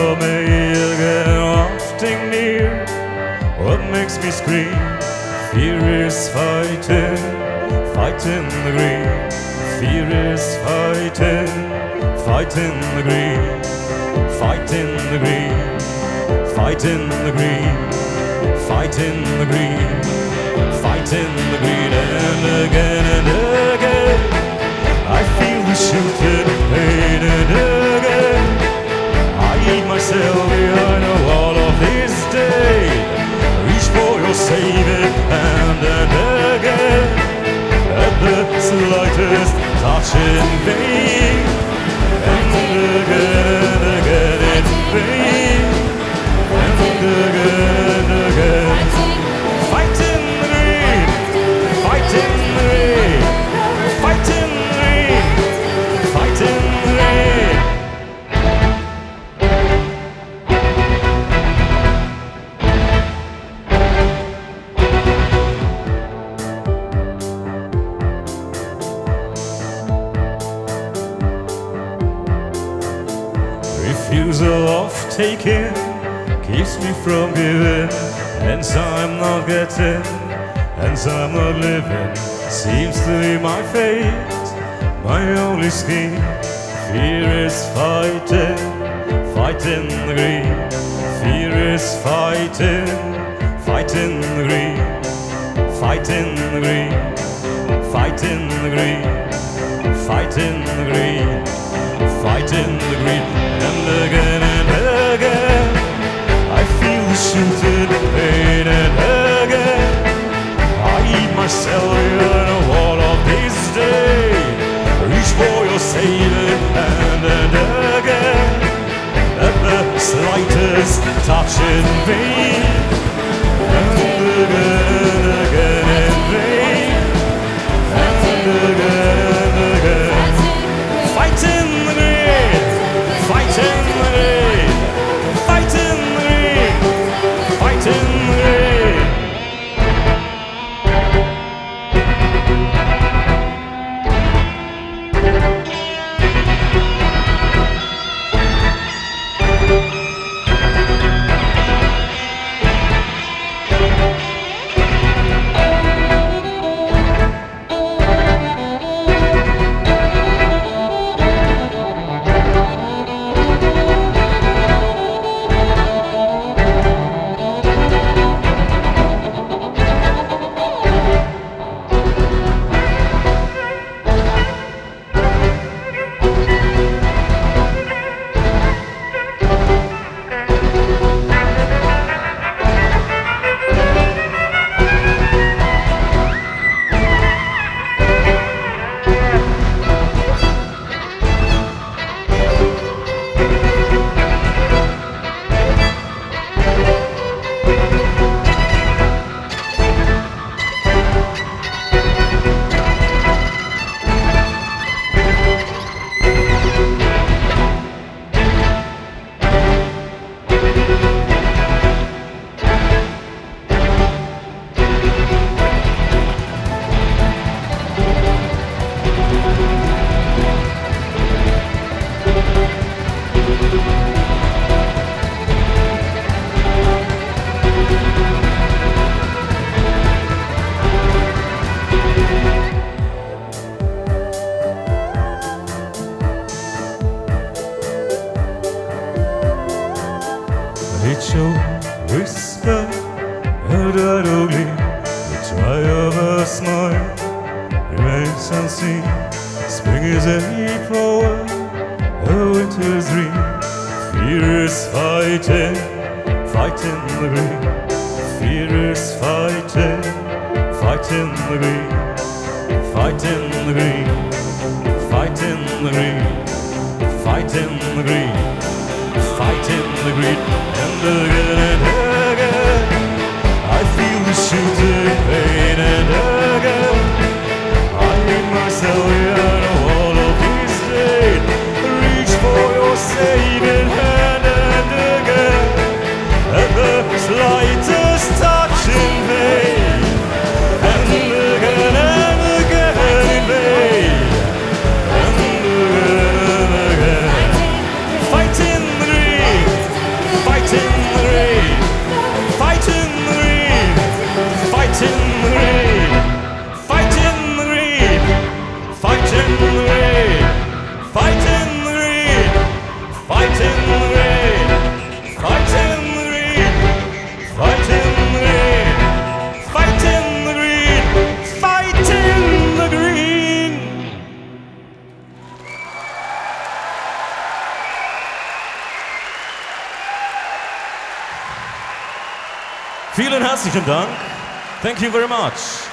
breath of May again near. What makes me scream? Fear is fighting, fighting the green. Fear is fighting, fighting the green, fighting the green, fighting the green, fighting the green, fighting the green, taking keeps me from giving, and so I'm not getting, and so I'm not living. Seems to be my fate, my only scheme. Fear is fighting, fighting the green. Fear is fighting, fighting the green, fighting the green, fighting the green, fighting the green fighting the green touch in vain. Unseen. Spring is a flower, a winter's dream. Fear is fighting, fighting the green. Fear is fighting, fighting the green. Fighting the green, fighting the green, fighting the green fighting the greed and again and again. I feel the shooting Vielen herzlichen Dank. Thank you very much.